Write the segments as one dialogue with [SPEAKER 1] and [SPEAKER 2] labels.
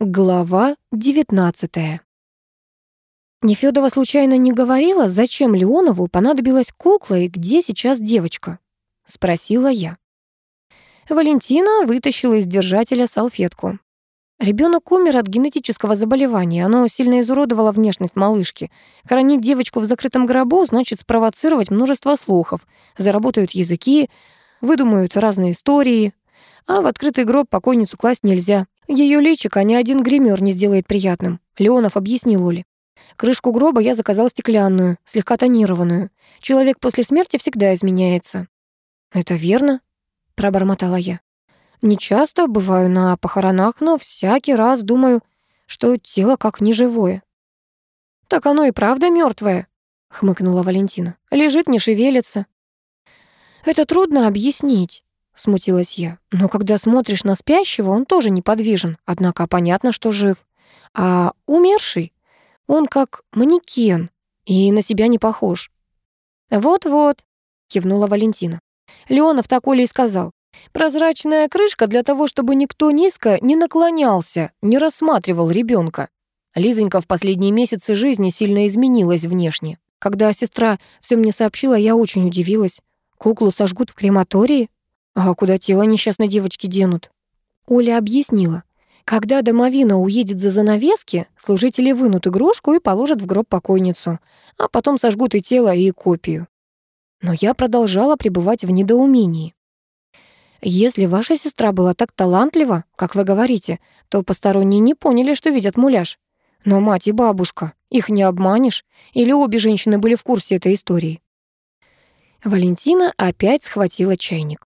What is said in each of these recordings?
[SPEAKER 1] Глава 19 Нефёдова случайно не говорила, зачем Леонову понадобилась кукла и где сейчас девочка? Спросила я. Валентина вытащила из держателя салфетку. Ребенок умер от генетического заболевания. Оно сильно изуродовало внешность малышки. Хоронить девочку в закрытом гробу значит спровоцировать множество слухов. Заработают языки, выдумают разные истории. А в открытый гроб покойницу класть нельзя. Ее личико ни один гример не сделает приятным. Леонов объяснил Оле. Крышку гроба я заказал стеклянную, слегка тонированную. Человек после смерти всегда изменяется. «Это верно?» — пробормотала я. «Не часто бываю на похоронах, но всякий раз думаю, что тело как неживое». «Так оно и правда мертвое, хмыкнула Валентина. «Лежит, не шевелится». «Это трудно объяснить», — смутилась я. «Но когда смотришь на спящего, он тоже неподвижен, однако понятно, что жив. А умерший, он как манекен и на себя не похож». «Вот-вот», — кивнула Валентина. Леонов так Оле и сказал. «Прозрачная крышка для того, чтобы никто низко не наклонялся, не рассматривал ребенка». Лизонька в последние месяцы жизни сильно изменилась внешне. Когда сестра все мне сообщила, я очень удивилась. Куклу сожгут в крематории? А куда тело несчастной девочки денут? Оля объяснила. Когда домовина уедет за занавески, служители вынут игрушку и положат в гроб покойницу, а потом сожгут и тело, и копию. Но я продолжала пребывать в недоумении. Если ваша сестра была так талантлива, как вы говорите, то посторонние не поняли, что видят муляж. Но мать и бабушка, их не обманешь, или обе женщины были в курсе этой истории. Валентина опять схватила чайник.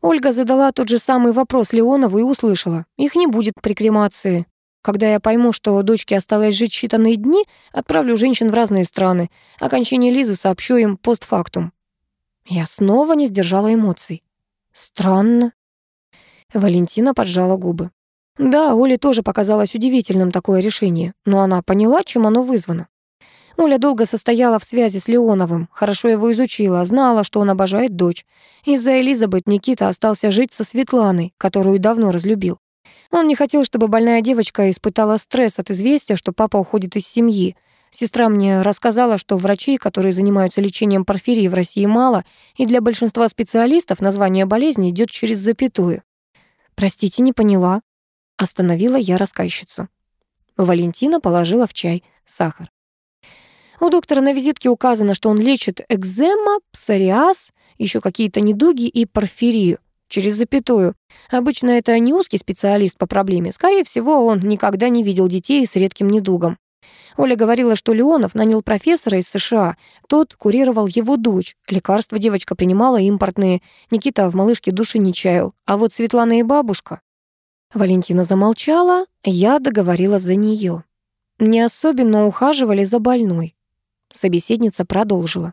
[SPEAKER 1] Ольга задала тот же самый вопрос Леонову и услышала. Их не будет при кремации. Когда я пойму, что дочке осталось жить считанные дни, отправлю женщин в разные страны. О кончине Лизы сообщу им постфактум. Я снова не сдержала эмоций. Странно. Валентина поджала губы. Да, Оле тоже показалось удивительным такое решение, но она поняла, чем оно вызвано. Оля долго состояла в связи с Леоновым, хорошо его изучила, знала, что он обожает дочь. Из-за Элизабет Никита остался жить со Светланой, которую давно разлюбил. Он не хотел, чтобы больная девочка испытала стресс от известия, что папа уходит из семьи. Сестра мне рассказала, что врачей, которые занимаются лечением порфирии в России мало, и для большинства специалистов название болезни идет через запятую. «Простите, не поняла». Остановила я рассказчицу. Валентина положила в чай сахар. У доктора на визитке указано, что он лечит экзема, псориаз, еще какие-то недуги и порфирию через запятую. Обычно это не узкий специалист по проблеме. Скорее всего, он никогда не видел детей с редким недугом. Оля говорила, что Леонов нанял профессора из США. Тот курировал его дочь. Лекарства девочка принимала импортные. Никита в малышке души не чаял. А вот Светлана и бабушка... Валентина замолчала, я договорила за нее. Не особенно ухаживали за больной. Собеседница продолжила.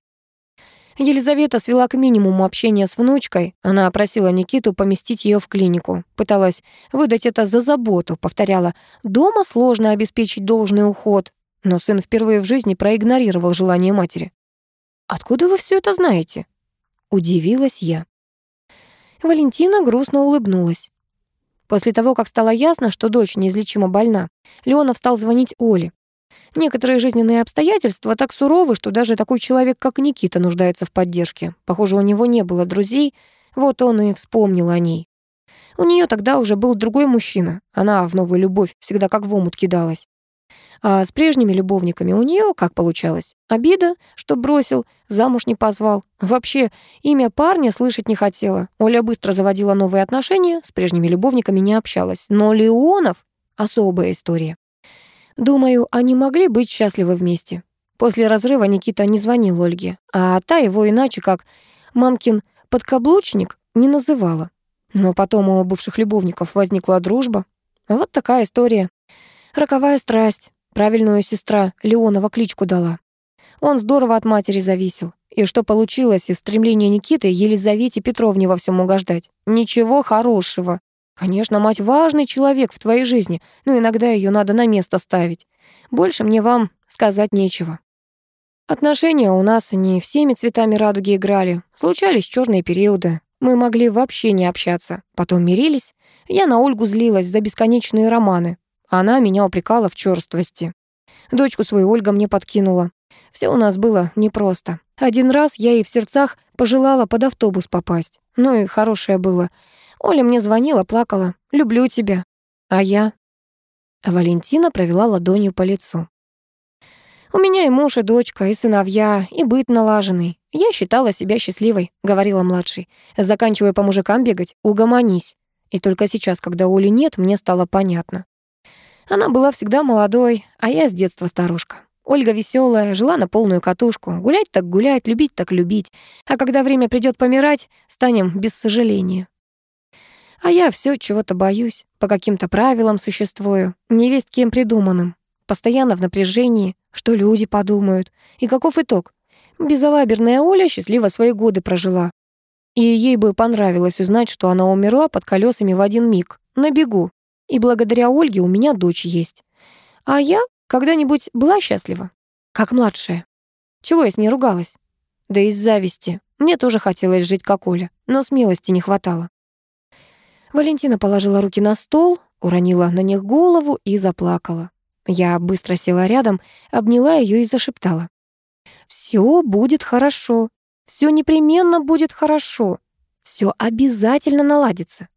[SPEAKER 1] Елизавета свела к минимуму общения с внучкой. Она просила Никиту поместить ее в клинику. Пыталась выдать это за заботу. Повторяла, дома сложно обеспечить должный уход. Но сын впервые в жизни проигнорировал желание матери. «Откуда вы все это знаете?» Удивилась я. Валентина грустно улыбнулась. После того, как стало ясно, что дочь неизлечимо больна, Леонов стал звонить Оле. Некоторые жизненные обстоятельства так суровы, что даже такой человек, как Никита, нуждается в поддержке. Похоже, у него не было друзей, вот он и вспомнил о ней. У нее тогда уже был другой мужчина. Она в новую любовь всегда как в омут кидалась. А с прежними любовниками у нее как получалось? Обида, что бросил, замуж не позвал. Вообще, имя парня слышать не хотела. Оля быстро заводила новые отношения, с прежними любовниками не общалась. Но Леонов — особая история. Думаю, они могли быть счастливы вместе. После разрыва Никита не звонил Ольге, а та его иначе как «мамкин подкаблучник» не называла. Но потом у бывших любовников возникла дружба. Вот такая история. Роковая страсть. Правильную сестра Леонова кличку дала. Он здорово от матери зависел. И что получилось из стремления Никиты Елизавете Петровне во всем угождать? Ничего хорошего. Конечно, мать важный человек в твоей жизни, но иногда ее надо на место ставить. Больше мне вам сказать нечего. Отношения у нас не всеми цветами радуги играли. Случались черные периоды. Мы могли вообще не общаться. Потом мирились. Я на Ольгу злилась за бесконечные романы. Она меня упрекала в черствости. Дочку свою Ольга мне подкинула. Все у нас было непросто. Один раз я ей в сердцах пожелала под автобус попасть. Ну и хорошее было. Оля мне звонила, плакала. «Люблю тебя». А я... Валентина провела ладонью по лицу. «У меня и муж, и дочка, и сыновья, и быт налаженный. Я считала себя счастливой», — говорила младший. «Заканчивая по мужикам бегать, угомонись». И только сейчас, когда Оли нет, мне стало понятно. Она была всегда молодой, а я с детства старушка. Ольга веселая, жила на полную катушку. Гулять так гулять, любить так любить. А когда время придет помирать, станем без сожаления. А я все чего-то боюсь, по каким-то правилам существую, невесть кем придуманным. Постоянно в напряжении, что люди подумают. И каков итог? Безалаберная Оля счастливо свои годы прожила. И ей бы понравилось узнать, что она умерла под колесами в один миг, на бегу. И благодаря Ольге у меня дочь есть. А я когда-нибудь была счастлива? Как младшая. Чего я с ней ругалась? Да из зависти. Мне тоже хотелось жить как Оля, но смелости не хватало. Валентина положила руки на стол, уронила на них голову и заплакала. Я быстро села рядом, обняла ее и зашептала. «Все будет хорошо. Все непременно будет хорошо. Все обязательно наладится.